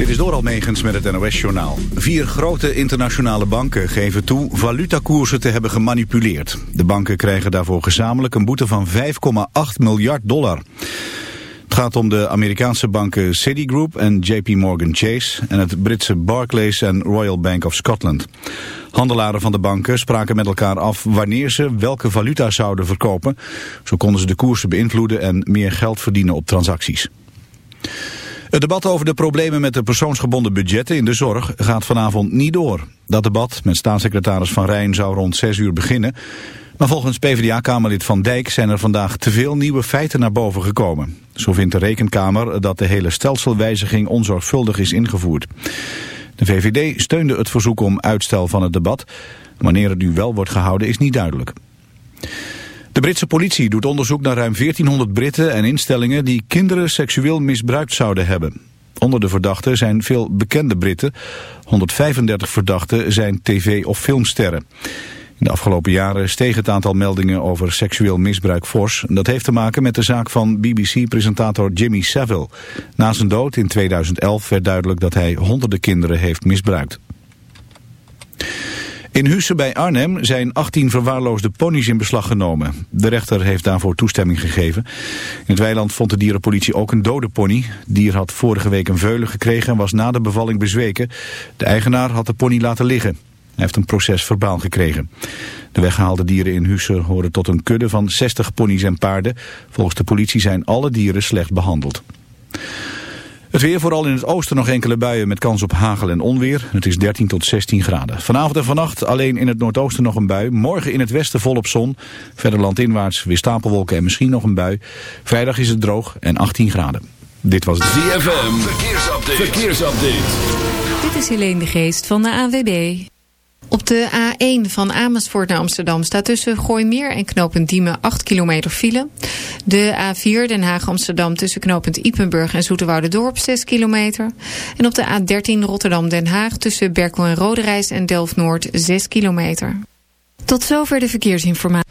Dit is door Almegens met het NOS-journaal. Vier grote internationale banken geven toe valutakoersen te hebben gemanipuleerd. De banken krijgen daarvoor gezamenlijk een boete van 5,8 miljard dollar. Het gaat om de Amerikaanse banken Citigroup en JP Morgan Chase... en het Britse Barclays en Royal Bank of Scotland. Handelaren van de banken spraken met elkaar af wanneer ze welke valuta zouden verkopen. Zo konden ze de koersen beïnvloeden en meer geld verdienen op transacties. Het debat over de problemen met de persoonsgebonden budgetten in de zorg gaat vanavond niet door. Dat debat met staatssecretaris Van Rijn zou rond 6 uur beginnen. Maar volgens PvdA-kamerlid Van Dijk zijn er vandaag te veel nieuwe feiten naar boven gekomen. Zo vindt de Rekenkamer dat de hele stelselwijziging onzorgvuldig is ingevoerd. De VVD steunde het verzoek om uitstel van het debat. Wanneer het nu wel wordt gehouden is niet duidelijk. De Britse politie doet onderzoek naar ruim 1400 Britten en instellingen die kinderen seksueel misbruikt zouden hebben. Onder de verdachten zijn veel bekende Britten. 135 verdachten zijn tv- of filmsterren. In de afgelopen jaren steeg het aantal meldingen over seksueel misbruik fors. Dat heeft te maken met de zaak van BBC-presentator Jimmy Savile. Na zijn dood in 2011 werd duidelijk dat hij honderden kinderen heeft misbruikt. In Husse bij Arnhem zijn 18 verwaarloosde ponies in beslag genomen. De rechter heeft daarvoor toestemming gegeven. In het weiland vond de dierenpolitie ook een dode pony. Het dier had vorige week een veulen gekregen en was na de bevalling bezweken. De eigenaar had de pony laten liggen. Hij heeft een proces verbaal gekregen. De weggehaalde dieren in Husse horen tot een kudde van 60 ponies en paarden. Volgens de politie zijn alle dieren slecht behandeld. Het weer, vooral in het oosten nog enkele buien met kans op hagel en onweer. Het is 13 tot 16 graden. Vanavond en vannacht alleen in het noordoosten nog een bui. Morgen in het westen volop zon. Verder landinwaarts weer stapelwolken en misschien nog een bui. Vrijdag is het droog en 18 graden. Dit was het ZFM. Verkeersupdate. Verkeersupdate. Dit is Helene de Geest van de AWB. Op de A1 van Amersfoort naar Amsterdam staat tussen Gooimeer en knooppunt Diemen 8 kilometer file. De A4 Den Haag-Amsterdam tussen knooppunt Ipenburg en Dorp 6 kilometer. En op de A13 Rotterdam-Den Haag tussen Berkel en Roderijs en Delft-Noord 6 kilometer. Tot zover de verkeersinformatie.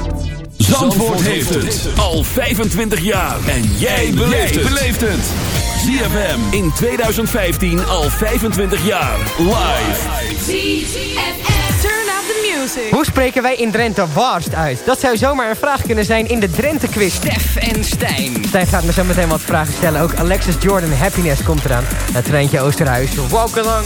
Zandvoort heeft het al 25 jaar. En jij beleeft het. ZFM in 2015 al 25 jaar. Live. ZFM. Turn up the music. Hoe spreken wij in Drenthe worst uit? Dat zou zomaar een vraag kunnen zijn in de Drenthe quiz. Stef en Stijn. Stijn gaat me zo meteen wat vragen stellen. Ook Alexis Jordan Happiness komt eraan. Het treintje Oosterhuis. Walk along.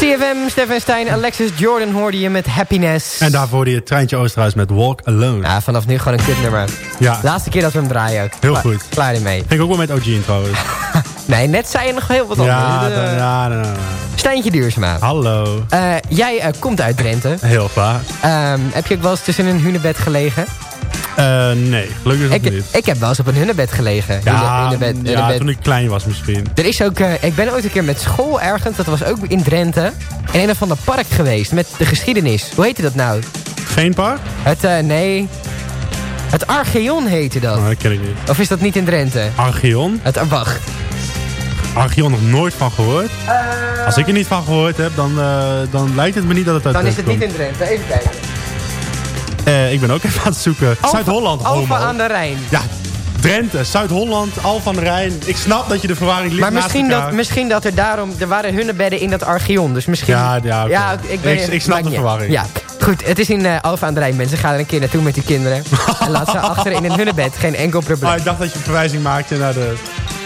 CFM, Stefan Stijn, Alexis Jordan hoorde je met Happiness. En daarvoor hoorde je Treintje Oosterhuis met Walk Alone. Ja, vanaf nu gewoon een kutnummer. Ja. Laatste keer dat we hem draaien ook. Heel goed. Klaar ermee. Ging ook wel met OG in trouwens. Nee, net zei je nog heel wat ja, anders. dan, Eh, ja, dan- dan- Stijntje Duursema. Hallo. Eh, jij eh, komt uit Drenthe. Heel vaak. Ehm, heb je ook wel eens tussen een hunebed gelegen? Eh, nee, gelukkig nog Ik, niet. ik heb wel eens op een hunebed gelegen. Ja, Hunebed- ja, hunebed. toen ik klein was misschien. Er is ook, eh, ik ben ooit een keer met school ergens, dat was ook in Drenthe, in een of ander park geweest met de geschiedenis. Hoe heette dat nou? Geen park? Het, eh, nee, het Archeon heette dat. Oh, dat ken ik niet. Of is dat niet in Drenthe? Archeon? Het, wacht. Archeon nog nooit van gehoord. Als ik er niet van gehoord heb, dan, dan lijkt het me niet dat het uit Dan is het niet in Drenthe, even kijken. Eh, ik ben ook even aan het zoeken. Zuid-Holland, homo. aan de Rijn. Ja, Drenthe, Zuid-Holland, Alphen aan de Rijn. Ik snap dat je de verwarring ligt Maar misschien dat, misschien dat er daarom... Er waren hunebedden in dat Archeon. Dus misschien... Ja, ja, oké. ik, ben, Ik- ik snap de verwarring. Ja, goed. Het is in eh Alphen aan de Rijn, mensen. Ga er een keer naartoe met die kinderen. en laat ze achter in een hunebed. Geen enkel probleem. Oh, ik dacht dat je een verwijzing maakte naar de...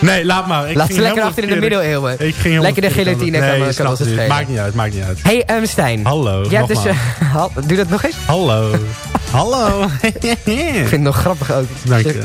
Nee, laat maar. Ik Laat ze lekker achter in de middeleeuwen. Ik ging Lekker de kan- nee, kan ons het schelen. Maakt niet uit, maakt niet uit. Hey, um, Stijn. Hallo, Ja, dus, doe dat nog eens. Hallo. Hallo. Ik vind het nog grappig ook. Dank je.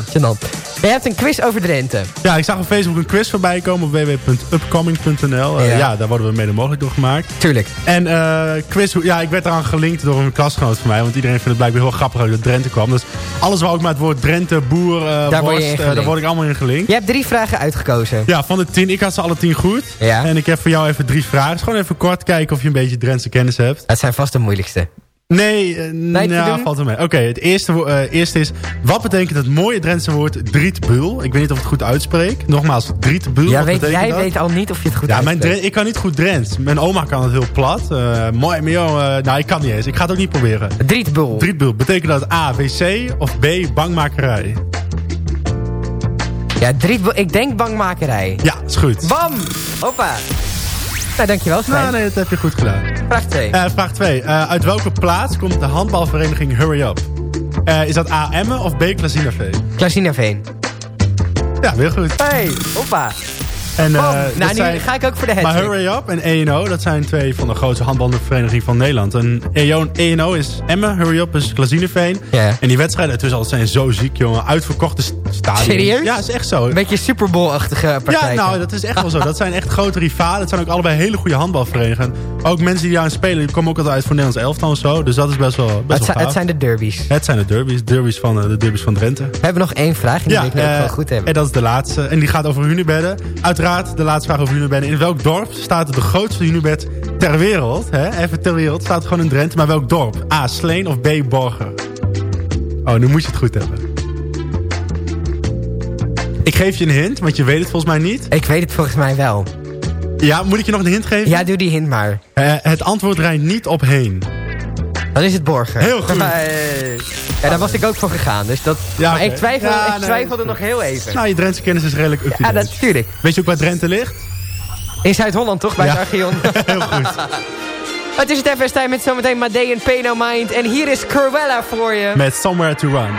Je hebt een quiz over Drenthe. Ja, ik zag op Facebook een quiz voorbij komen op www.upcoming.nl. Eh, Ja. ja. daar worden we mede mogelijk door gemaakt. Tuurlijk. En eh quiz, ja, ik werd eraan gelinkt door een klasgenoot van mij. Want iedereen vindt het blijkbaar heel grappig dat Drenthe kwam. Dus alles waar ook maar het woord Drenthe, boer, eh Daar word worst, gelinkt. daar word ik allemaal in gelinkt. Je hebt drie vragen uitgekozen. Ja, van de tien. Ik had ze alle tien goed. Ja. En ik heb voor jou even drie vragen. Dus gewoon even kort kijken of je een beetje Drentse kennis hebt. Het zijn vast de moeilijkste. Nee, eh, Nee, doen? valt er mee. Oké, het eerste, eh, eerste is... Wat betekent het mooie Drentse woord drietbul? Ik weet niet of ik het goed uitspreek. Nogmaals, drietbul. Ja, weet, jij dat? weet al niet of je het goed Ja, mijn uitspreekt. Ik kan niet goed Drents. Mijn oma kan het heel plat. Eh, mooi, maar joh, nou, ik kan niet eens. Ik ga het ook niet proberen. Drietbul. Drietbul. Betekent dat A, wc of B, bangmakerij? Ja, drietbul. Ik denk bangmakerij. Ja, is goed. Bam! Hoppa. Nou, dankjewel Stijn. Nou, nee, dat heb je goed gedaan. Vraag 2. Eh, vraag 2. uit welke plaats komt de handbalvereniging Hurry Up? Eh, is dat A, Emmen of B, Klazinaveen? Klazinaveen. Ja, weer goed. Hey, hoppa. En, eh, Bam. dat nou, nu zijn- ga ik ook voor de Maar hattrick. Hurry Up en ENO, dat zijn twee van de grootste handbalverenigingen van Nederland. En ENO is Emmen, Hurry Up is Glazineveen. Ja. En die wedstrijden ertussen al zijn zo ziek, jongen. Uitverkochte st- stadions. Serieus? Ja, is echt zo. Een beetje Super Bowl-achtige Ja, partij. nou, dat is echt wel zo. Dat zijn echt grote rivalen. Het zijn ook allebei hele goede handbalverenigingen. Ook mensen die daar aan spelen, die komen ook altijd uit voor Nederlands elftal en zo. Dus dat is best wel, best het, wel zijn, gaaf. het zijn de derbies. Het zijn de derbies. Derbies van, eh, de derbies van Drenthe. We hebben nog één vraag die ik nu ook eh, wel goed hebben. En dat is de laatste. En die gaat over hunebedden. Uiteraard, de laatste vraag over hunebedden. In welk dorp staat de grootste hunebed ter wereld? Hè? Even ter wereld. Staat gewoon in Drenthe. Maar welk dorp? A. Sleen of B. Borger? Oh, nu moet je het goed hebben. Ik geef je een hint, want je weet het volgens mij niet. Ik weet het volgens mij wel. Ja, moet ik je nog een hint geven? Ja, doe die hint maar. Eh, het antwoord rijdt niet op heen. Dan is het Borger. Heel goed. Hey. Ja, daar was ik ook voor gegaan. Dus dat... Ja, maar ik twijfelde, Ja, ik nee, twijfelde nog heel even. Nou, je Drentse kennis is redelijk up ja, natuurlijk. Weet je ook waar Drenthe ligt? In Zuid-Holland toch, bij Ja. het Archeon? Heel goed. het is het FS tijd met zometeen Madee en Pay No Mind. En hier is Cruella voor je. Met Somewhere to Run.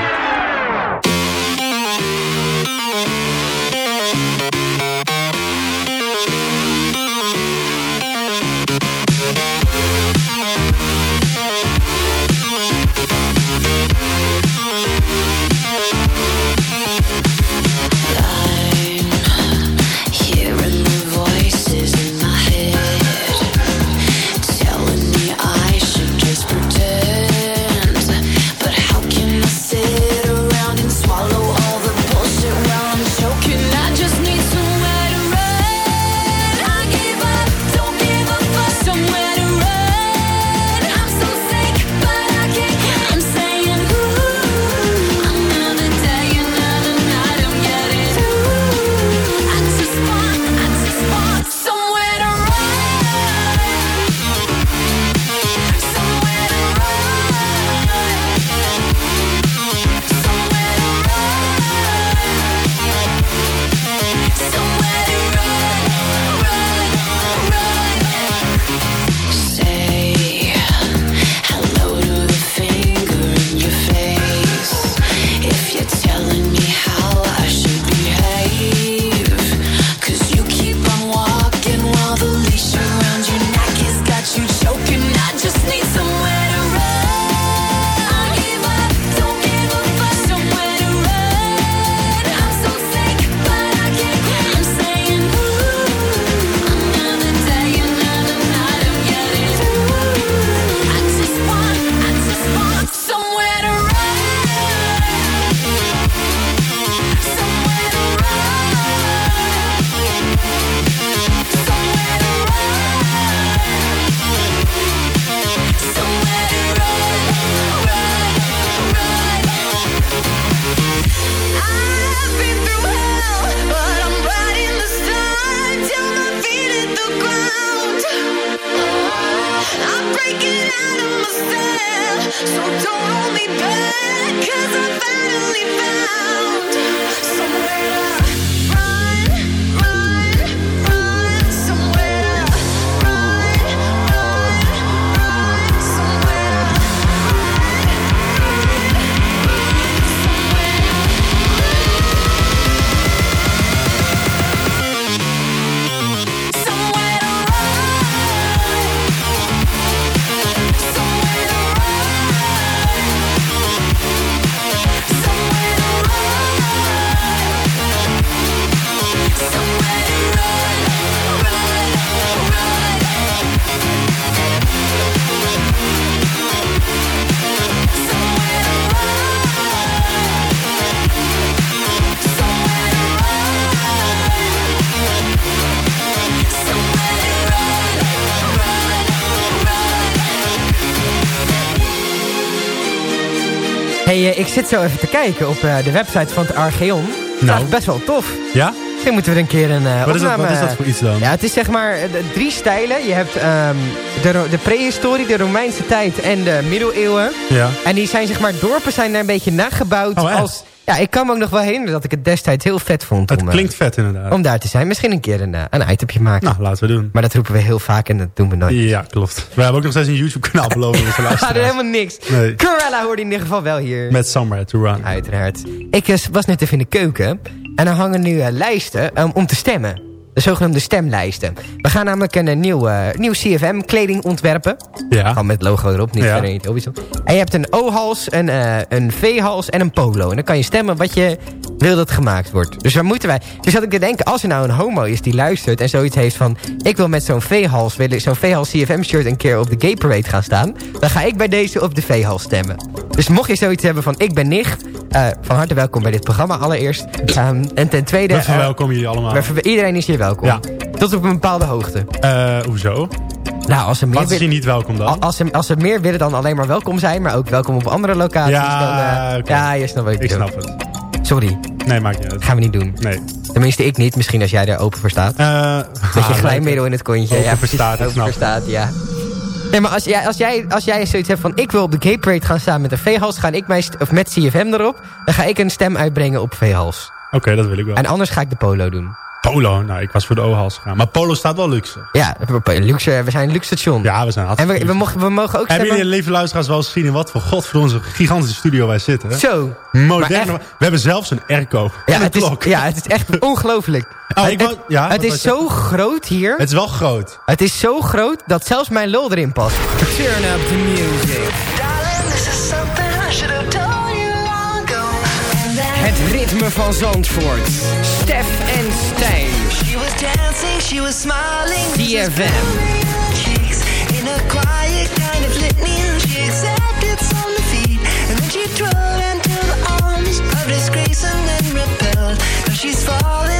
Zit zo even te kijken op eh, de website van het Archeon. Dat Nou. is best wel tof. Ja? Misschien moeten we er een keer een eh Wat is, dat, opname... wat is dat voor iets dan? Ja, het is zeg maar eh, drie stijlen. Je hebt ehm, de, de prehistorie, de Romeinse tijd en de middeleeuwen. Ja. En die zijn zeg maar, dorpen zijn daar een beetje nagebouwd Oh, als... Ja, ik kan me ook nog wel herinneren dat ik het destijds heel vet vond. Het om, eh, klinkt vet inderdaad. om daar te zijn. Misschien een keer een, eh, een itempje maken. Nou, laten we doen. Maar dat roepen we heel vaak en dat doen we nooit. Ja, klopt. We hebben ook nog steeds een YouTube-kanaal beloofd aan onze We hadden helemaal niks. Nee. Cruella hoorde in ieder geval wel hier. Met Somewhere to Run. Uiteraard. Ik eh, was net even in de keuken. En er hangen nu lijsten eh, om te stemmen. De zogenaamde stemlijsten. We gaan namelijk een, eh, nieuw, eh, nieuw CFM kleding ontwerpen. Ja. Gewoon met logo erop, niet Ja. niet. En je hebt een O-hals, een, eh, een V-hals en een polo. En dan kan je stemmen wat je wil dat gemaakt wordt. Dus waar moeten wij... Dus had ik te denken, als er nou een homo is die luistert... en zoiets heeft van... ik wil met zo'n V-hals, wil ik zo'n V-hals CFM-shirt... een keer op de gay parade gaan staan... dan ga ik bij deze op de V-hals stemmen. Dus mocht je zoiets hebben van ik ben nicht... van harte welkom bij dit programma allereerst. Ehm, en ten tweede... We verwelkomen jullie allemaal. iedereen is hier welkom. Ja. Tot op een bepaalde hoogte. Eh, hoezo? Nou, als ze meer Wat is wil- hier niet welkom dan? als ze, als ze meer willen dan alleen maar welkom zijn... maar ook welkom op andere locaties... Ja, dan, eh, ja je snapt wat ik snap het. Sorry, Nee, maakt niet uit. gaan we niet doen. Nee. Tenminste, ik niet. Misschien als jij er open voor staat. Eh, Dat ah, je glijmiddel in het kontje. Open ja, voor precies, staat, ik open voor het. staat, ja. Nee, maar als jij, als, jij, als jij zoiets hebt van... ik wil op de gay parade gaan staan met een V-hals... ga ik mijn of met CFM erop... dan ga ik een stem uitbrengen op V-hals. Oké, dat wil ik wel. En anders ga ik de polo doen. Polo, nou, ik was voor de O-hals gegaan. Maar Polo staat wel luxe. Ja, luxe, we zijn een luxe station. Ja, we zijn en we, we, luxe. mogen, we mogen ook Hebben jullie, lieve luisteraars, wel eens gezien in wat voor godverdomme gigantische studio wij zitten? hè? Zo. Moderne. We hebben zelfs een airco. Ja, het is, klok. ja, het is echt ongelooflijk. Oh, het wou- ja, het is zo groot hier. Het is wel groot. Het is zo groot dat zelfs mijn lul erin past. Turn up the music. Ritme van Zandvoort. Stef en Stijn. She was dancing, she was smiling. DFM. In a quiet kind of litany. She accepted some defeat, and then she drove into the arms of disgrace and then repelled. Now she's fallen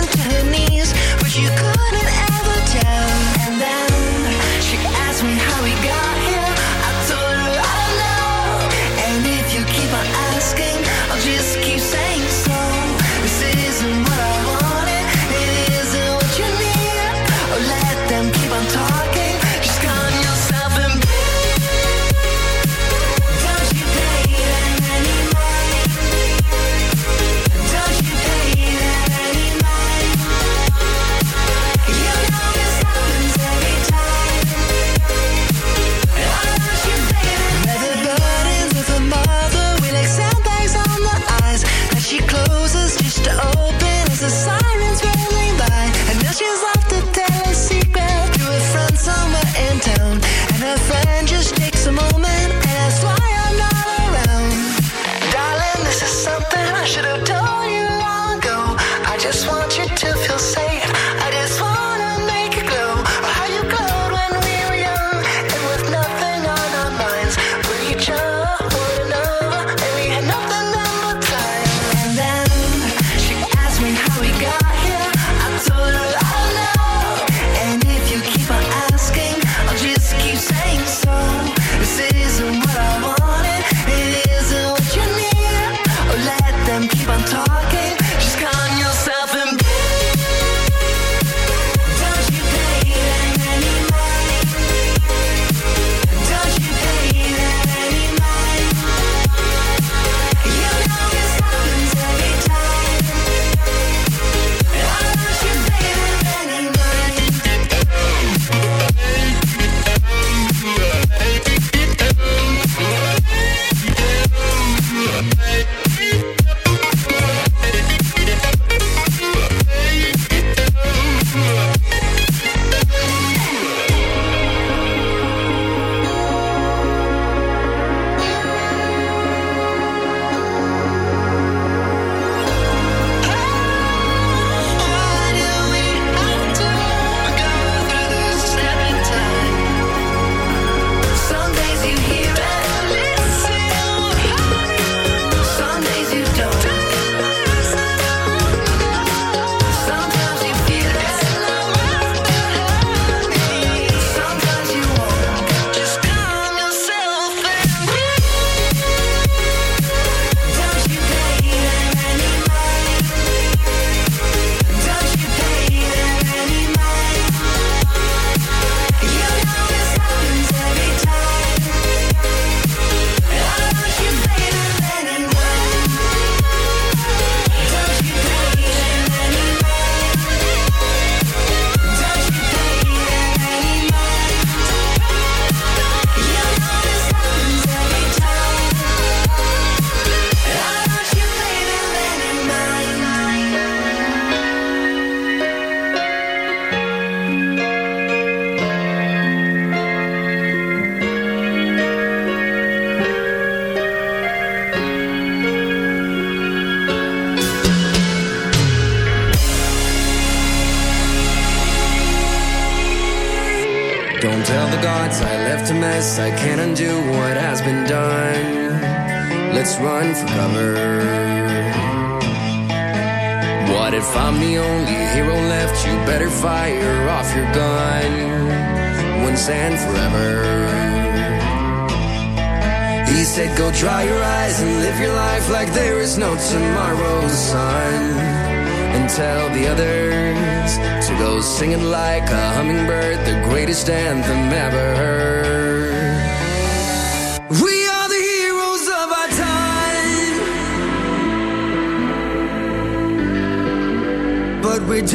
like there is no tomorrow, son. And tell the others to go singing like a hummingbird, the greatest anthem ever heard. We are the heroes of our time, but we're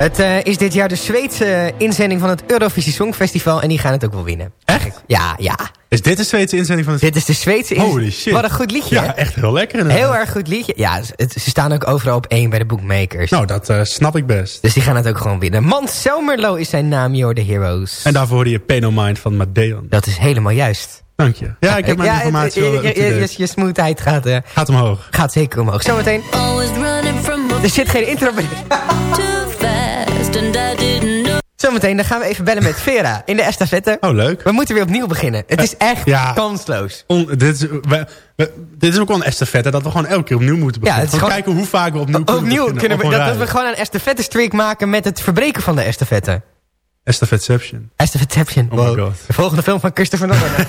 Het eh, is dit jaar de Zweedse inzending van het Eurovisie Songfestival. En die gaan het ook wel winnen. Echt? Ja, ja. Is dit de Zweedse inzending van het... Dit is de Zweedse inzending. Holy shit. Wat een goed liedje, Ja, hè? echt heel lekker inderdaad. Heel erg goed liedje. Ja, het- ze staan ook overal op één bij de bookmakers. Nou, dat eh, snap ik best. Dus die gaan het ook gewoon winnen. Mans Selmerlo is zijn naam, You're the Heroes. En daarvoor hoorde je Pain No Mind van Madeon. Dat is helemaal juist. Dank je. Ja, ik heb mijn Ja, informatie wel je, je, je, je smoothheid gaat, eh, Gaat omhoog. gaat zeker omhoog. Zometeen. Er zit geen intro bij. too fast and I didn't know. Zometeen, dan gaan we even bellen met Vera in de estafette. Oh, leuk. We moeten weer opnieuw beginnen. Het is echt Ja. kansloos. On- dit, is, we- we- dit is ook wel een estafette dat we gewoon elke keer opnieuw moeten beginnen. het is gewoon gewoon- kijken hoe vaak we opnieuw kunnen Opnieuw beginnen kunnen we, dat, we gewoon een estafette streak maken met het verbreken van de estafette. Estafetteception. Estafetteception. Oh my god. De volgende film van Christopher Nolan.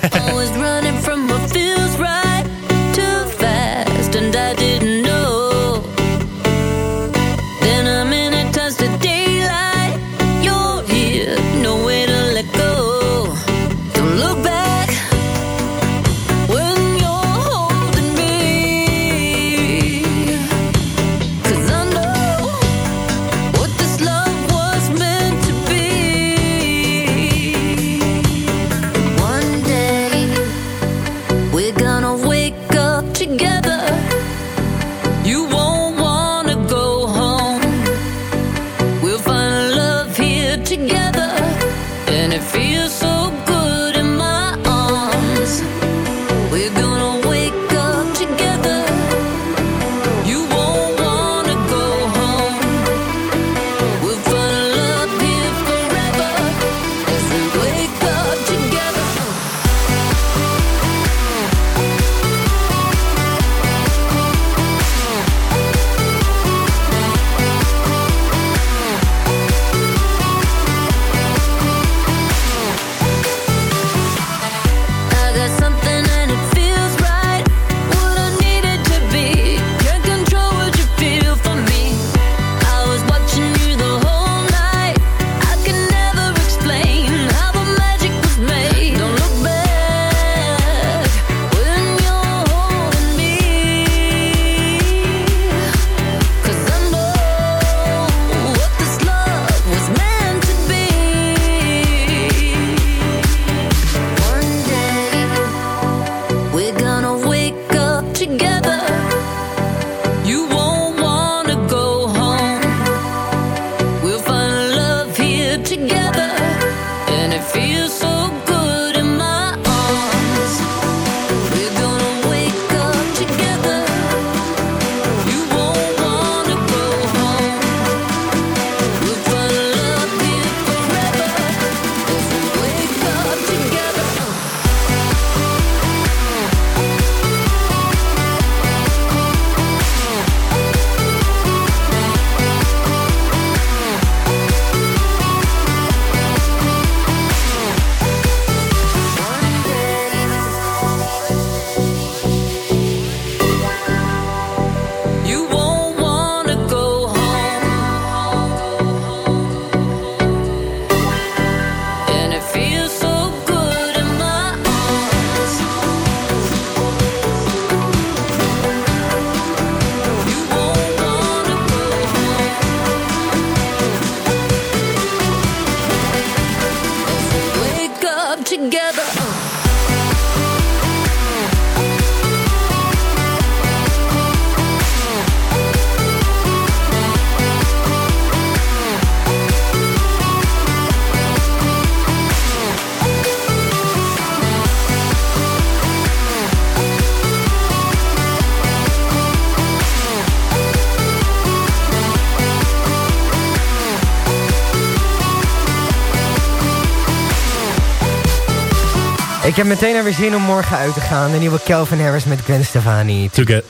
Ik heb meteen er weer zin om morgen uit te gaan. De nieuwe Calvin Harris met Gwen Stefani. Together.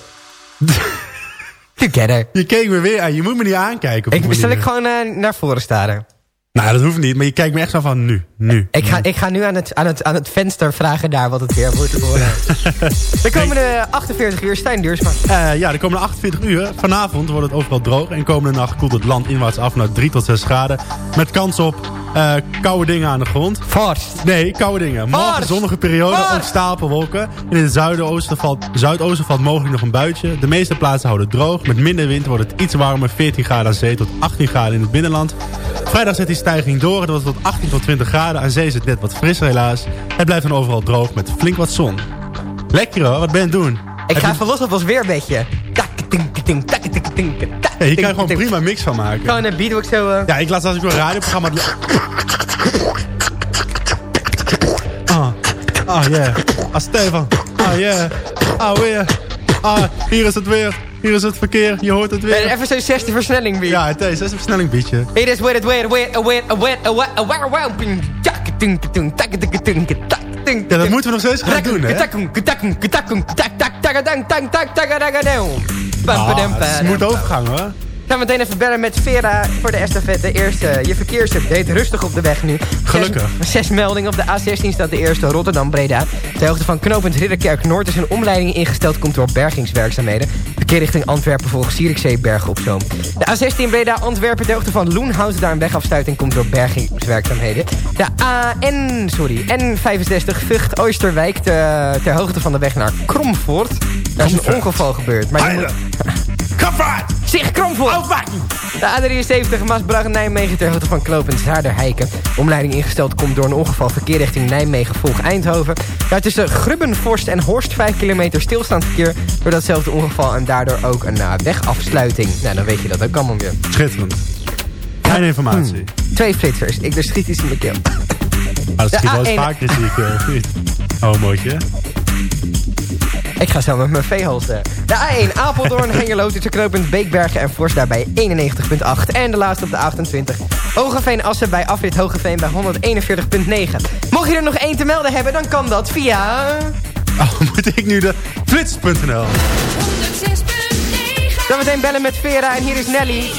Together. Je keek me weer aan. Je moet me niet aankijken. Ik, zal ik gewoon eh, naar voren staren? Nou, dat hoeft niet. Maar je kijkt me echt zo van nu. Nu. Ik ga, ik ga nu aan het, aan, het, aan het venster vragen daar wat het weer wordt te horen. De komende 48 uur, Stijn Duursma. Eh, ja, de komende 48 uur. Vanavond wordt het overal droog. En komende nacht koelt het land inwaarts af naar 3 tot 6 graden. Met kans op eh, koude dingen aan de grond. Vorst. Nee, koude dingen. Morgen zonnige periode, ook stapelwolken. En in het zuidoosten valt, zuidoosten valt mogelijk nog een buitje. De meeste plaatsen houden het droog. Met minder wind wordt het iets warmer. 14 graden aan zee tot 18 graden in het binnenland. Vrijdag zet die stijging door. Het wordt tot 18 tot 20 graden. Aan zee is het net wat frisser helaas. Het blijft dan overal droog met flink wat zon. Lekker hoor, wat ben je aan het doen? Ik Heb ga je- even los op ons weerbedje. Ja, hier kan je gewoon prima mix van maken. Gewoon een beat ook zo... eh, Ja, ik laat als ik een radioprogramma... Ah, ah yeah. Ah, Stefan. Ah yeah. Ah weer. Ah, hier is het weer. Hier is het verkeer, je hoort het weer. Even zo'n 60 versnelling beat. Ja, het is 60 versnelling beatje. It is where it where where where where where where ja, dat moeten we nog steeds gaan doen, hè? Het moet overgaan, hoor. Gaan we meteen even bellen met Vera voor de estafette. De eerste, je verkeersupdate. Rustig op de weg nu. Gelukkig. Zes, zes meldingen. Op de A16 staat de eerste Rotterdam-Breda. Ter hoogte van knooppunt Ridderkerk-Noord is een omleiding ingesteld. Komt door bergingswerkzaamheden. Verkeer richting Antwerpen volgens Zierikzee Bergen op Zoom. De A16 Breda-Antwerpen ter hoogte van Loenhout. Daar een wegafsluiting komt door bergingswerkzaamheden. De AN, sorry, N65 Vught-Oosterwijk. Ter, ter hoogte van de weg naar Kromvoort. Daar is een ongeval gebeurd. Maar je moet... Zich Kromvoort! De A73 Maasbracht-Nijmegen ter hoogte van Knoopend Zaarderheiken. Omleiding ingesteld komt door een ongeval verkeer richting Nijmegen volg Eindhoven. Daar tussen Grubbenvorst en Horst 5 kilometer stilstaand verkeer... door datzelfde ongeval en daardoor ook een uh, wegafsluiting. Nou, dan weet je dat ook allemaal weer. Schitterend. Fijne informatie. Twee flitsers. Ik er schiet iets in mijn keel. Ah, dat De schiet wel eens A1. vaker, zie ik. eh, niet. Oh, mootje. Ik ga zo met mijn veehals. eh. De A1 Apeldoorn, Hengelo tussen knooppunt Beekbergen en Forst daarbij 91.8. En de laatste op de 28. Hogeveen Assen bij afrit Hogeveen bij 141.9. Mocht je er nog één te melden hebben, dan kan dat via... Oh, moet ik nu de flits.nl? Dan meteen bellen met Vera en hier is Nelly.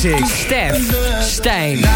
Stef, Stijn.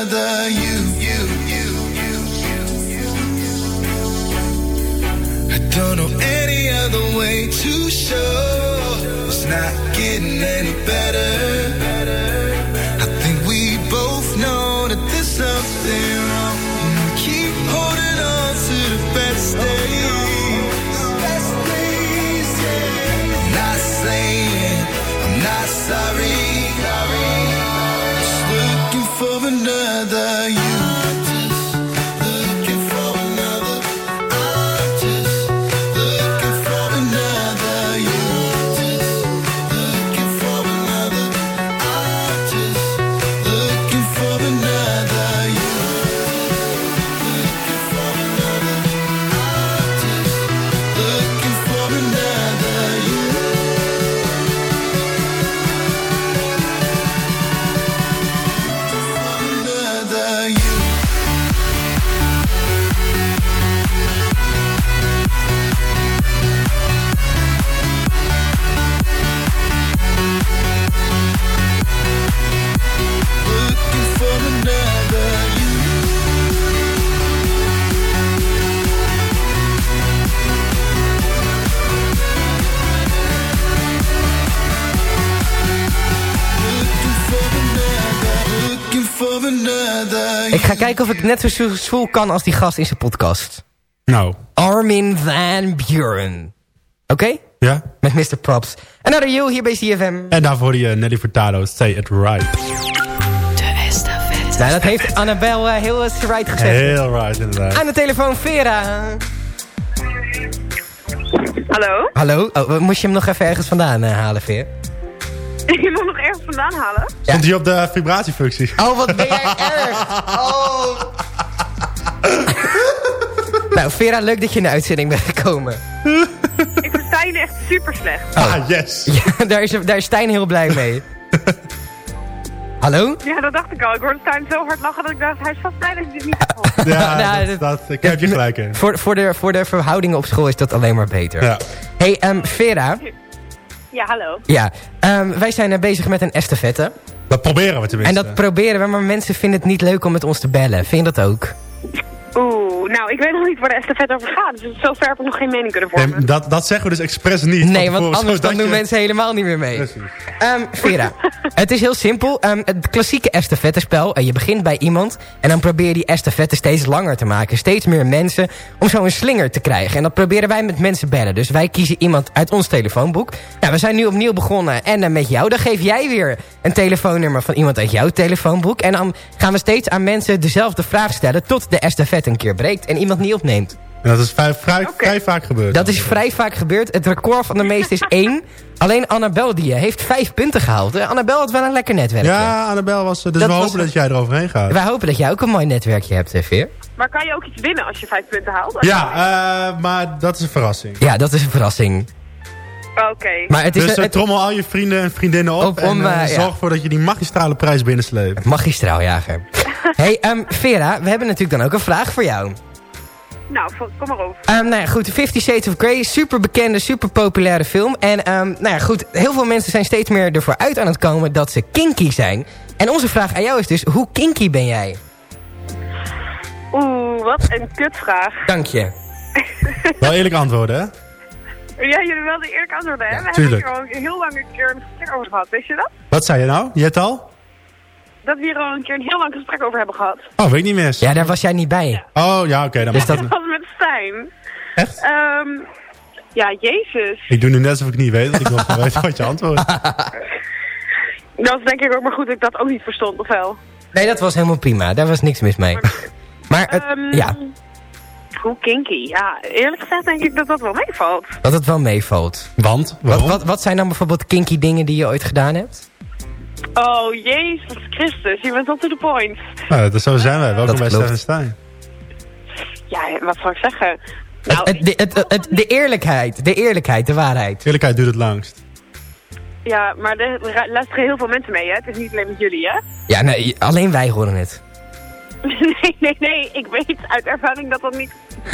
Another you, you, you, you. I don't know any other way to show it's not getting any better. Kijken of ik net zo succesvol kan als die gast in zijn podcast. Nou, Armin van Buren. Oké? ja. Met Mr. Props. Another you hier bij CFM. En daarvoor die eh, Nelly Furtado, Say It Right. Nou, dat heeft Annabel eh, heel uh, right gezegd. Heel right, inderdaad. Aan de telefoon Vera. Hallo? Hallo? Oh, moest je hem nog even ergens vandaan halen, Veer? Je moet nog ergens vandaan halen? Stond hij op de vibratiefunctie? Oh, wat ben jij erg. Oh. nou, Vera, leuk dat je in de uitzending bent gekomen. Ik versta jullie echt super slecht. Ah, yes. Ja, daar is, daar is Stijn heel blij mee. Hallo? Ja, dat dacht ik al. Ik hoorde Stijn zo hard lachen dat ik dacht, hij is vast blij dat ik dit niet. Ja, Nou, dat, dat, ik heb je gelijk in. Voor, voor, de, voor de verhoudingen op school is dat alleen maar beter. Ja. hey, ehm, Vera. Ja, hallo. Ja, ehm, wij zijn bezig met een estafette. Dat proberen we tenminste. En dat proberen we, maar mensen vinden het niet leuk om met ons te bellen. Vind je dat ook? Oeh, nou, ik weet nog niet waar de estafette over gaat. Dus zover heb ik nog geen mening kunnen vormen. Nee, dat, dat zeggen we dus expres niet. Nee, want anders dan doen je- mensen helemaal niet meer mee. Precies. Ehm, Vera, het is heel simpel. Ehm, het klassieke estafettespel. En je begint bij iemand en dan probeer je die estafette steeds langer te maken. Steeds meer mensen om zo een slinger te krijgen. En dat proberen wij met mensen bellen. Dus wij kiezen iemand uit ons telefoonboek. Nou, we zijn nu opnieuw begonnen en eh, met jou. Dan geef jij weer een telefoonnummer van iemand uit jouw telefoonboek. En dan gaan we steeds aan mensen dezelfde vraag stellen... tot de estafette een keer breekt en iemand niet opneemt. En dat is vrij, vrij, vrij vaak gebeurd. Dat is vrij vaak gebeurd. Het record van de meeste is één. Alleen Annabel die eh, heeft vijf punten gehaald. Eh, Annabel had wel een lekker netwerkje. Ja, Annabel was... eh, Dus Dat we was- hopen dat jij eroverheen gaat. Wij hopen dat jij ook een mooi netwerkje hebt, hè, Veer. Maar kan je ook iets winnen als je vijf punten haalt? Ja, eh, maar dat is een verrassing. Ja, dat is een verrassing. Oké. Maar het is dus een- eh, trommel al je vrienden en vriendinnen op. Op om, en eh, ja. zorg ervoor dat je die magistrale prijs binnensleept. Magistraaljager. hey, ehm, Vera, we hebben natuurlijk dan ook een vraag voor jou. Nou, kom maar op. Ehm, nou ja, goed, Fifty Shades of Grey, super bekende, super populaire film. En ehm, nou ja, goed, heel veel mensen zijn steeds meer ervoor uit aan het komen dat ze kinky zijn. En onze vraag aan jou is dus, hoe kinky ben jij? Oeh, wat een kutvraag. Dank je. Wel eerlijk antwoorden, hè? Ja, jullie wilden eerlijk antwoorden, hè? We hebben hier al een heel lang een keer een gesprek over gehad, wist je dat? Wat zei je nou? Je hebt al? Dat we hier al een keer een heel lang gesprek over hebben gehad. Oh, weet ik niet mis. Ja, daar was jij niet bij. Oh, ja, oké. dan Dus mag dat- was met Stijn. Echt? Ehm, ja, jezus. Ik doe nu net alsof ik niet weet, want ik wil gewoon weten wat je antwoord. Dat is denk ik ook maar goed dat ik dat ook niet verstond, of wel? Nee, dat was helemaal prima. Daar was niks mis mee. Maar het, Ehm, ja, Hoe kinky? Ja, eerlijk gezegd denk ik dat dat wel meevalt. dat het wel meevalt. Want? Wat, Waarom? wat, wat zijn dan bijvoorbeeld kinky dingen die je ooit gedaan hebt? Oh, Jezus Christus, je bent al to the point. Nou, dat, zo zijn wij. Welkom bij klopt. Stef en Stijn. Ja, wat zou ik zeggen? Nou, Het, het, de, het, het- de eerlijkheid, de eerlijkheid, de waarheid. Eerlijkheid duurt het langst. ja, maar er er luisteren heel veel mensen mee, hè? Het is niet alleen met jullie, hè? Ja, nee, alleen wij horen het. Nee, nee, nee. Ik weet uit ervaring dat dat niet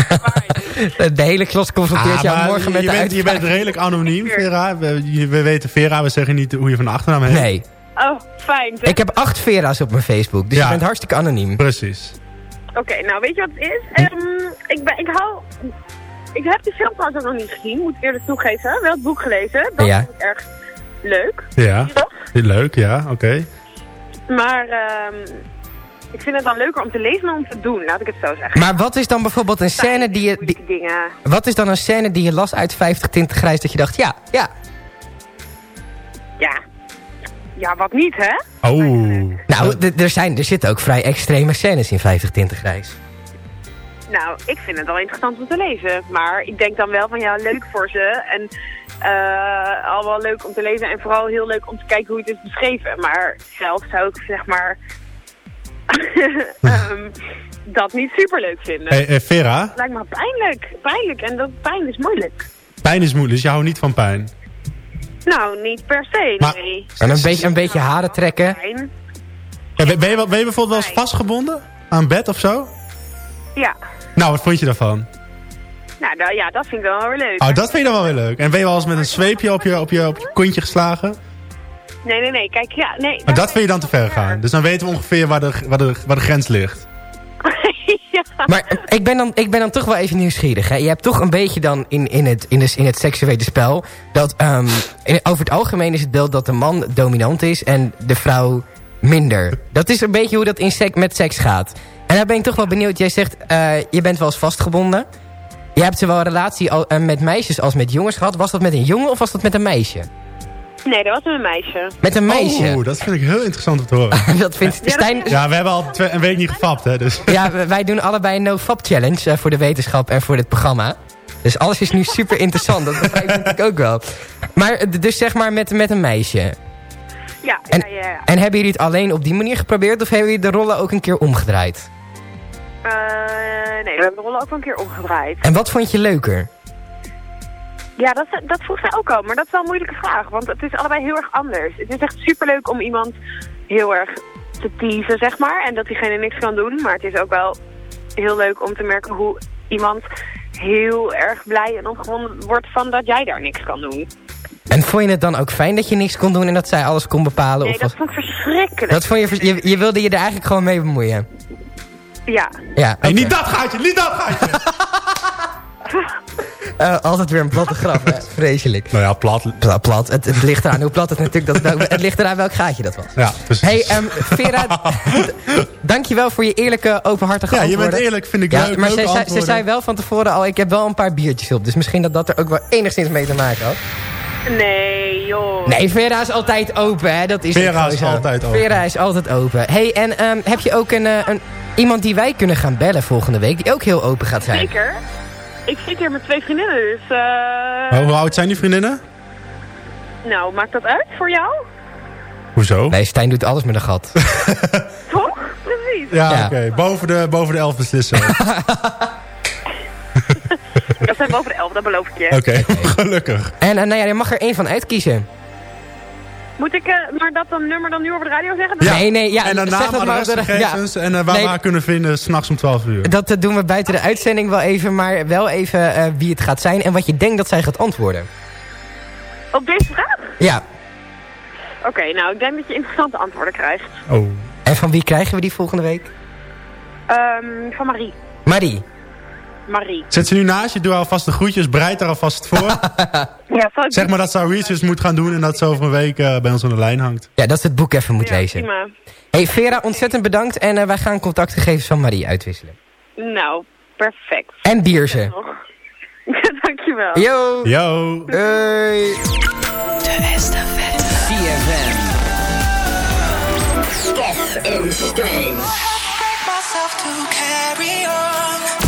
waar is. De hele klas confronteert Ah, jou morgen met je, de bent, je bent redelijk anoniem, Vera. We, we weten Vera, we zeggen niet hoe je van de achternaam heet. Nee, Oh, fijn. zeg. ik heb acht Vera's op mijn Facebook, dus Ja. je bent hartstikke anoniem. Precies. Oké, nou weet je wat het is? Ehm, ik, ben, ik hou... Ik heb die film trouwens nog niet gezien, moet ik eerlijk toegeven. Wel het boek gelezen, dat Ja. vond ik erg leuk. Ja, leuk, ja, oké. Maar ehm, ik vind het dan leuker om te lezen dan om te doen, laat ik het zo zeggen. Maar wat is dan bijvoorbeeld een scène die je... Die, dingen. wat is dan een scène die je las uit 50 Tinten Grijs dat je dacht, ja, ja. Ja. Ja, wat niet, hè? Oh. Nou, er, zijn, er zitten ook vrij extreme scènes in 50 Tinten Grijs. Nou, ik vind het wel interessant om te lezen. Maar ik denk dan wel van ja, leuk voor ze. En eh al wel leuk om te lezen. En vooral heel leuk om te kijken hoe het is beschreven. Maar zelf zou ik zeg maar ehm, dat niet super leuk vinden. Hey, eh, Vera, Lijkt me pijnlijk. Pijnlijk. En dat pijn is moeilijk. pijn is moeilijk, dus je houdt niet van pijn. Nou, niet per se, Maar- nee. En een beetje, een beetje haren trekken. Pijn. Ja, ben, je, ben je bijvoorbeeld wel eens vastgebonden? Aan bed of zo? Ja. Nou, wat vond je daarvan? Nou, ja, dat vind ik wel weer leuk. Oh, dat vind je dan wel weer leuk. En ben je wel eens met een zweepje op je, op je, op je kontje geslagen? Nee, nee, nee. Kijk, ja, nee. Maar dat vind je dan te ver gaan. Dus dan weten we ongeveer waar de, waar de, waar de grens ligt. ja. Maar ik ben, dan, ik ben dan toch wel even nieuwsgierig. Hè? Je hebt toch een beetje dan in, in, het, in, de, in het seksuele spel... dat ehm, in- over het algemeen is het beeld dat de man dominant is... en de vrouw minder. Dat is een beetje hoe dat in sek, met seks gaat. En daar ben ik toch wel benieuwd. Jij zegt, eh, je bent wel eens vastgebonden. Je hebt zowel een relatie al, eh, met meisjes als met jongens gehad. Was dat met een jongen of was dat met een meisje? Nee, dat was een meisje. Met een meisje. Oeh, dat vind ik heel interessant om te horen. dat vindt Stijn... Ja, we hebben al twee- een week niet gefapt, hè. Dus. Ja, wij doen allebei een no-fap challenge eh, voor de wetenschap en voor dit programma. Dus alles is nu super interessant, dat begrijp ik natuurlijk ook wel. Maar eh, dus zeg maar met, met een meisje. Ja, En, ja, ja. ja. en hebben jullie het alleen op die manier geprobeerd of hebben jullie de rollen ook een keer omgedraaid? Eh, nee, we hebben de rollen ook wel een keer omgedraaid. En wat vond je leuker? Ja, dat, dat vroeg zij ook al, maar dat is wel een moeilijke vraag. Want het is allebei heel erg anders. Het is echt superleuk om iemand heel erg te teasen, zeg maar. En dat diegene niks kan doen. Maar het is ook wel heel leuk om te merken hoe iemand heel erg blij en opgewonden wordt van dat jij daar niks kan doen. En vond je het dan ook fijn dat je niks kon doen en dat zij alles kon bepalen? Nee, of dat was- vond ik verschrikkelijk. dat vond je, vers- je, je wilde je er eigenlijk gewoon mee bemoeien? Ja. Ja, Hey, oké. niet dat gaatje, niet dat gaatje! Eh, altijd weer een platte grap, hè? Vreselijk. nou ja, plat. Pla- Plat, het, het ligt eraan hoe plat het natuurlijk... Dat, het ligt eraan welk gaatje dat was. Ja, precies. Hey, ehm, Vera, dankjewel voor je eerlijke, openhartige ja, je antwoorden. bent eerlijk, vind ik Ja, leuk. maar ze, zei- ze antwoorden. zei wel van tevoren al, ik heb wel een paar biertjes op. Dus misschien dat dat er ook wel enigszins mee te maken had. Nee, joh. Nee, Vera is altijd open, hè. Dat is Vera is altijd open. Vera is altijd open. Hey, en ehm, heb je ook een, eh, een, iemand die wij kunnen gaan bellen volgende week... die ook heel open gaat zijn? Zeker. Ik zit hier met twee vriendinnen, dus... eh Oh, hoe oud zijn die vriendinnen? Nou, maakt dat uit voor jou? Hoezo? Nee, Stijn doet alles met een gat. Toch? Precies. Ja, Ja. oké. Boven, de, boven de elf beslissen. Dat Dat zijn boven de elf, dat beloof ik je. Oké, gelukkig. En eh, nou ja, je mag er één van uitkiezen. Moet ik eh, maar dat dan nummer dan nu over de radio zeggen? Nee, nee, ja, en dan zeg naam, dat maar op de- adresgegevens en eh, waar Nee. we haar kunnen vinden s'nachts om 12 uur. Dat eh, doen we buiten de uitzending wel even, maar wel even eh, wie het gaat zijn en wat je denkt dat zij gaat antwoorden. Op deze vraag? Ja, Oké, nou, ik denk dat je interessante antwoorden krijgt. Oh. en van wie krijgen we die volgende week? Ehm, van Marie. Marie. Marie. Zet ze nu naast je, doe alvast de groetjes, bereid er alvast voor. Ja, zeg maar dat ze haar research moet gaan doen en dat ze over een week eh, bij ons aan de lijn hangt. Ja, dat ze het boek even moet Ja, lezen. prima. Hey Vera, ontzettend bedankt en eh, wij gaan contactgegevens van Marie uitwisselen. Nou, perfect. En bierzen. Nog. Dankjewel. Yo! Yo! Hey! De estafette. CFM. Stef Spain. myself to carry on.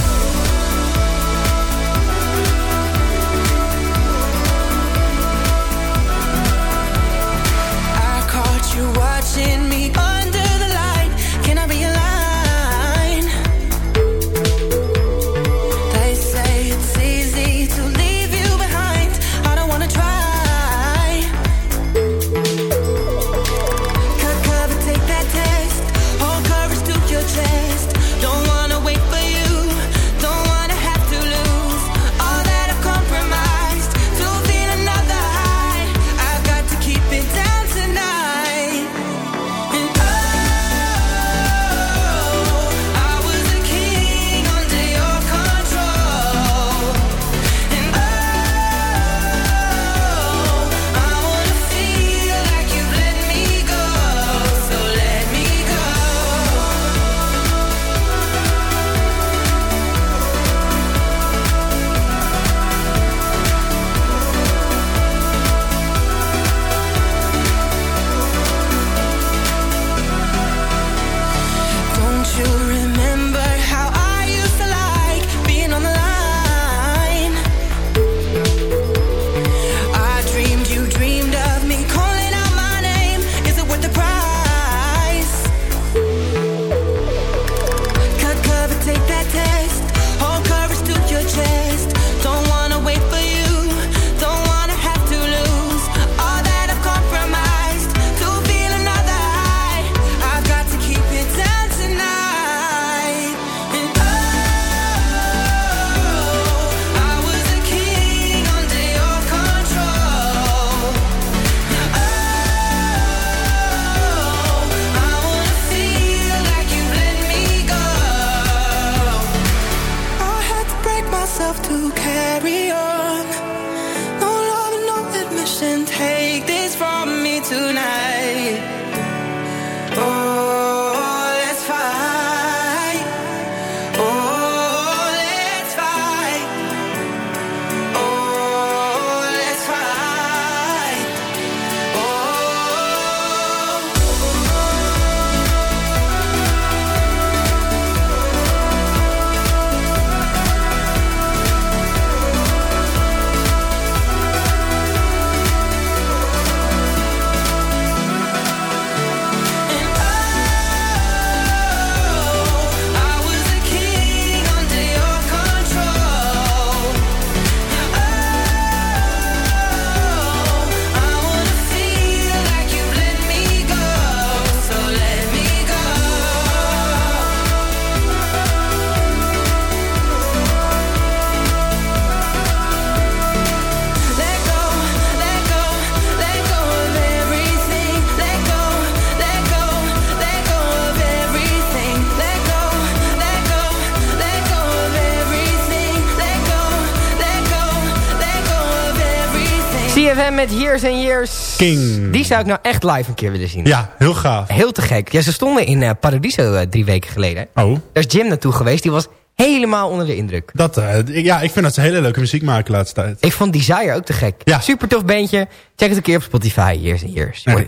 Met Years and Years. King. Die zou ik nou echt live een keer willen zien. Ja, heel gaaf. Heel te gek. Ja, ze stonden in eh, Paradiso eh, drie weken geleden. Oh. Daar is Jim naartoe geweest. Die was helemaal onder de indruk. Dat, eh, ik- ja, ik vind dat ze hele leuke muziek maken de laatste tijd. Ik vond Desire ook te gek. Ja. Super tof bandje. Check het een keer op Spotify. Years and Years. Hoor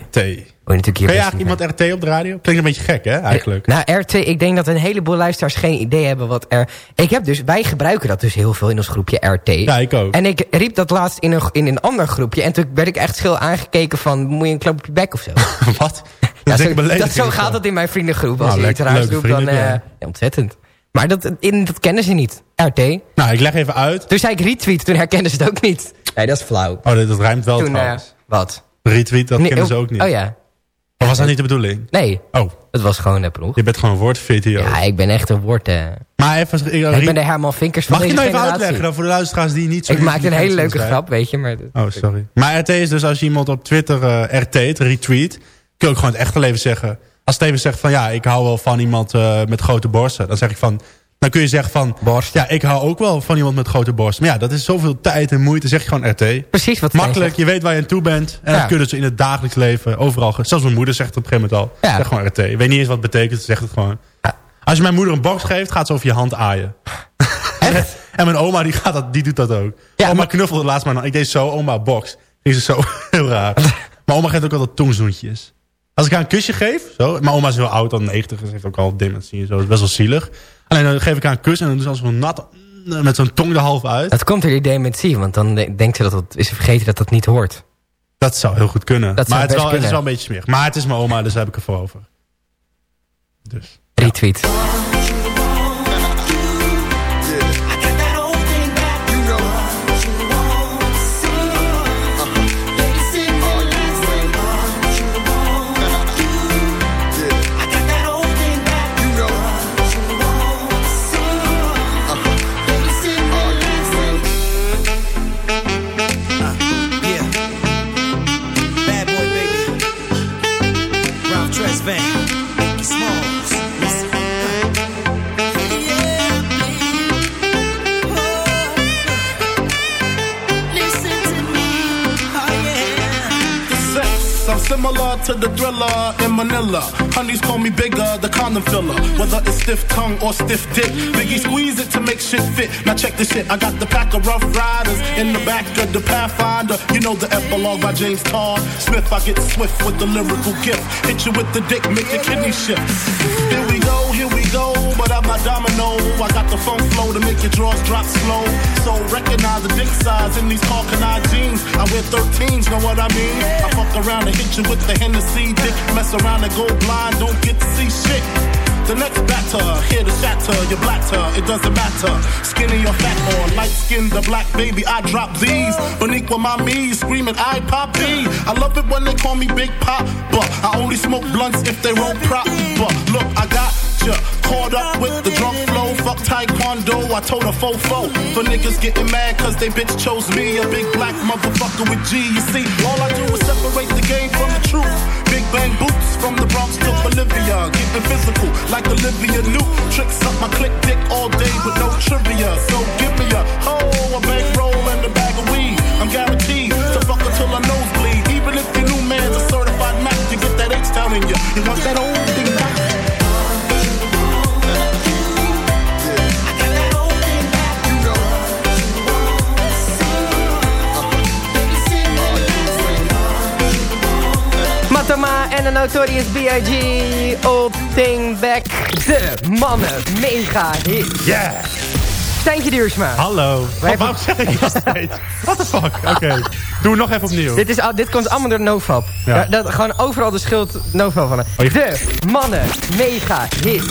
natuurlijk hier je eigenlijk iemand RT op de radio? Klinkt een beetje gek, hè, eigenlijk. Nou, RT, ik denk dat een heleboel luisteraars geen idee hebben wat er... Ik heb dus, wij gebruiken dat dus heel veel in ons groepje RT. Ja, ik ook. En ik riep dat laatst in een, in een ander groepje. En toen werd ik echt schil aangekeken van... moet je een klap op je bek of zo? Wat? Ja, Dat is zo, dat, zo gaat het in mijn vriendengroep. Als Nou, je iets raars doet, dan... eh, ja. ontzettend. Maar dat, in, dat kennen ze niet. RT. Nou, ik leg even uit. Toen zei ik retweet, toen herkenden ze het ook niet. Nee, dat is flauw. Oh, dat rijmt wel Toen, eh, wat? Retweet, dat Nee, kennen ze oh, ook niet. Oh ja. Of was dat niet de bedoeling? Nee. Oh. Dat was gewoon een ploeg. Je bent gewoon een woordfit hier. Ja, ik ben echt een woord... eh, Maar even... Ik, ik ben de Herman Vinkers van Mag je nou even generatie. uitleggen dan voor de luisteraars die niet zo... Ik maakte een hele leuke grap, weet je. Maar Oh, sorry. Maar RT is dus als je iemand op Twitter eh RT, retweet... kun je ook gewoon het echte leven zeggen. Als Steven zegt van ja, ik hou wel van iemand eh, met grote borsten. Dan zeg ik van... Dan kun je zeggen van... Borst. Ja, ik hou ook wel van iemand met grote borsten. Maar ja, dat is zoveel tijd en moeite. zeg je gewoon RT. Precies wat Makkelijk, je weet waar je aan toe bent. En Ja. dat kunnen ze in het dagelijks leven overal... Zelfs mijn moeder zegt het op een gegeven moment al. Ja. Zeg gewoon RT. Ik weet niet eens wat het betekent, ze zegt het gewoon. Als je mijn moeder een box geeft, gaat ze over je hand aaien. en mijn oma, die, gaat dat, die doet dat ook. oma knuffelde laatst maar. Ik deed zo, oma box. Ging ze zo, heel raar. maar oma geeft ook altijd tongzoentjes. Als ik haar een kusje geef, zo. Mijn oma is heel oud, al 90. Ze heeft ook al dementie en zo. Dat is best wel zielig. Alleen dan geef ik haar een kus en dan ze als zo'n nat... Met zo'n tong er half uit. Dat komt door die dementie, want dan de- denkt ze dat het, is ze vergeten dat dat niet hoort. Dat zou heel goed kunnen. Dat maar zou het is, wel, het is kunnen. wel een beetje smerig. Maar het is mijn oma, dus daar heb ik ervoor over. Dus. Retweet. Similar to the thriller in Manila. Honeys call me bigger, the condom filler. Whether it's stiff tongue or stiff dick, Biggie squeeze it to make shit fit. Now check this shit, I got the pack of rough riders in the back of the Pathfinder. You know the epilogue by James Todd Smith. I get swift with the lyrical gift. Hit you with the dick, make your kidney shift. I'm domino. I got the funk flow to make your drawers drop slow. So recognize the dick size in these Carcanine jeans. I wear 13s, know what I mean? I fuck around and hit you with the Hennessy dick. Mess around and go blind, don't get to see shit. The next batter, here to shatter your blatter, it doesn't matter. Skinny or fat or light skinned or black baby, I drop these. Beneath with my me, screaming I pop B. I love it when they call me Big Pop, but I only smoke blunts if they roll prop. But look, I got caught up with the drunk flow. Fuck taekwondo, I told a fofo. For niggas getting mad cause they bitch chose me, a big black motherfucker with G. You see, all I do is separate the game from the truth. Big bang boots from the Bronx to Bolivia, getting physical like Olivia Newt. Tricks up my click dick all day with no trivia. So give me a hoe, a bankroll, and a bag of weed. I'm guaranteed to fuck until I nosebleed. Even if your new man's a certified Mac, you get that H down in you. You want that old thing back? Matoma en de Notorious B.I.G. Old Thing Back. De mannen mega hit. Yeah. Stijntje Duursma. Hallo. Wij waarom zeg ik dat steeds? What the fuck? Oké. Doe het nog even opnieuw. Dit, is, al- dit komt allemaal door Nofap. Ja. Ja, dat, gewoon overal de schuld Nofap van. Oh, je- De mannen mega hit.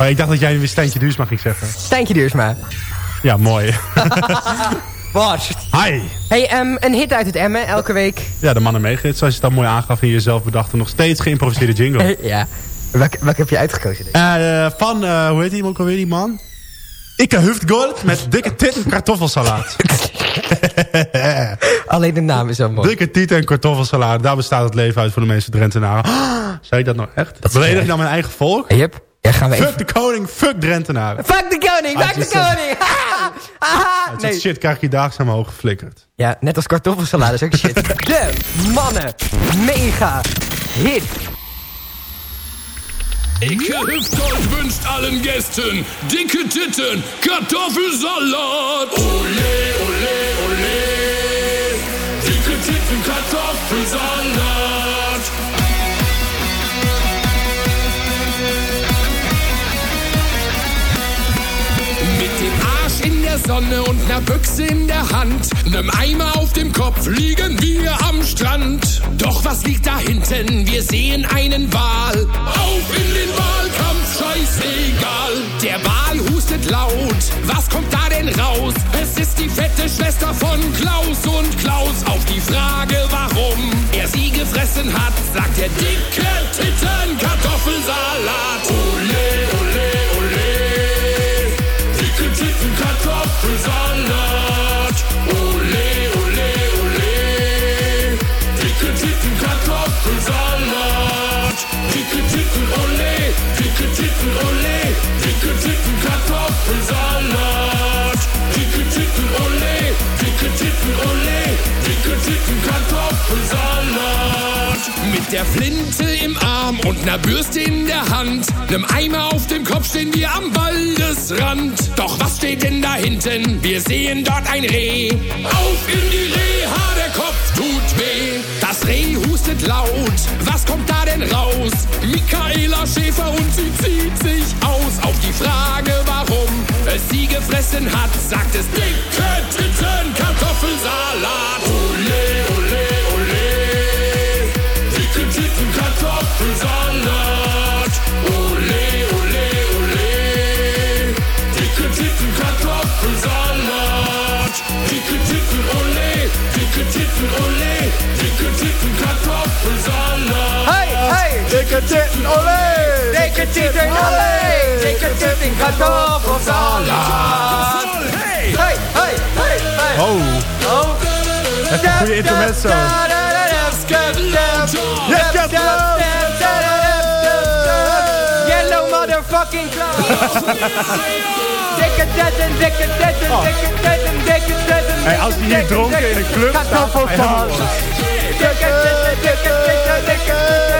Oh, ik dacht dat jij weer Stijntje Duursma ging zeggen. Stijntje Duursma. Ja, mooi. Worst. Hi. Hey, ehm, een hit uit het Emmen, elke week. Ja, de mannen meegit, zoals je het al mooi aangaf in jezelf bedachte. Nog steeds geïmproviseerde jingle. ja. Welke, welke heb je uitgekozen? Eh, van, eh, hoe heet die ook alweer, die man? Ikke Huftgold met dikke tit en kartoffelsalaat. Alleen de naam is zo mooi. dikke tieten en kartoffelsalaat. Daar bestaat het leven uit voor de meeste Drentenaren. Zei ik dat nou echt? Dat Beledig ik nou mijn eigen volk? Yep. Ja, gaan we Fuck even... de koning, fuck Drentenaren. Fuck de koning, Ah, fuck de koning! Haha! Dat Nee. shit krijg je daags aan mijn hoog geflikkerd. Ja, net als kartoffelsalade is ook shit. De mannen mega hit. Icke Hüftgold wünscht allen Gästen dicke Titten, Kartoffelsalat. Ole, ole, ole. Dicke Titten, Kartoffelsalat. Sonne und ner Büchse in der Hand, nem Eimer auf dem Kopf liegen wir am Strand. Doch was liegt da hinten? Wir sehen einen Wal. Auf in den Wahlkampf, scheißegal. Der Wal hustet laut, was kommt da denn raus? Es ist die fette Schwester von Klaus und Klaus. Auf die Frage, warum er sie gefressen hat, sagt der dicke Titten Kartoffelsalat. Ole, ole, ole, dicke Titten Kartoffelsalat. Ole, ole, ole, Kartoffelsalat. Dicke Titten, ole, dicke Titten, ole, Der Flinte im Arm und ner Bürste in der Hand, nem Eimer auf dem Kopf stehen wir am Waldesrand. Doch was steht denn da hinten? Wir sehen dort ein Reh. Auf in die Reha, der Kopf tut weh. Das Reh hustet laut. Was kommt da denn raus? Michaela Schäfer und sie zieht sich aus. Auf die Frage, warum es sie gefressen hat, sagt es dicke Titten Kartoffelsalat. Kartoffelsalat. Ole, ole, ole. Dicke Titten Kartoffelsalat. Dicke Titten, ole. Dicke Titten, ole. Dicke Titten Kartoffelsalat. Hey, hey! Dicke Titten, ole. Dikke titten, olé! Dikke titten, kartoffelsalat! Hey! Hey, hey, hey, hey! Oh. Oh. Even een goede intermezzo. Yellow clown! Dikke titten, dikke dikke dikke. Hey, als hij hier dronken in een club staat, je helemaal los. Dikke dikke titten, dikke dikke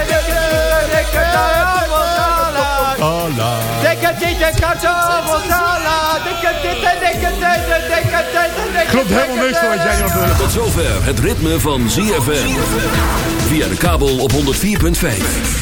titten, dikke kartoffelsalat. Hola. Dikke Klopt helemaal niks van wat jij doet. Tot zover het ritme van ZFM. Via de kabel op 104.5.